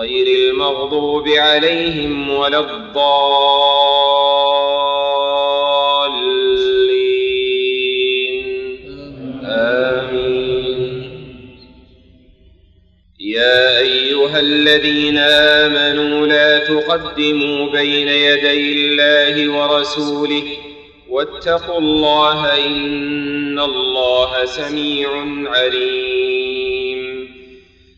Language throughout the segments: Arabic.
غير المغضوب عليهم ولا الضالين. آمين. يا أيها الذين آمنوا لا تقدموا بين يدي الله ورسوله واتقوا الله إن الله سميع عليم.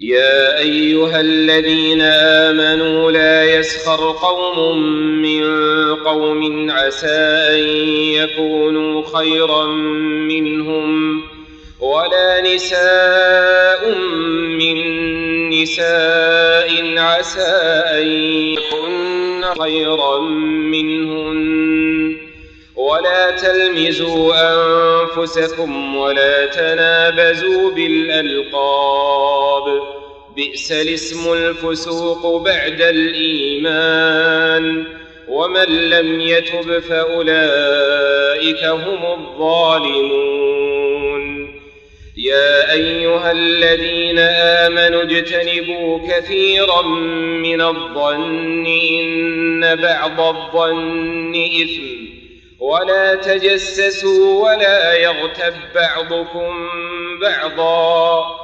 يا أيها الذين آمنوا لا يسخر قوم من قوم عسى أن يكونوا خيرا منهم ولا نساء من نساء عسى أن يكن خيرا منهن ولا تلمزوا أنفسكم ولا تنابزوا بالألقاب بئس الاسم الفسوق بعد الإيمان. ومن لم يتب فأولئك هم الظالمون. يا أيها الذين آمنوا اجتنبوا كثيرا من الظن إن بعض الظن إثم. ولا تجسسوا ولا يغتب بعضكم بعضا.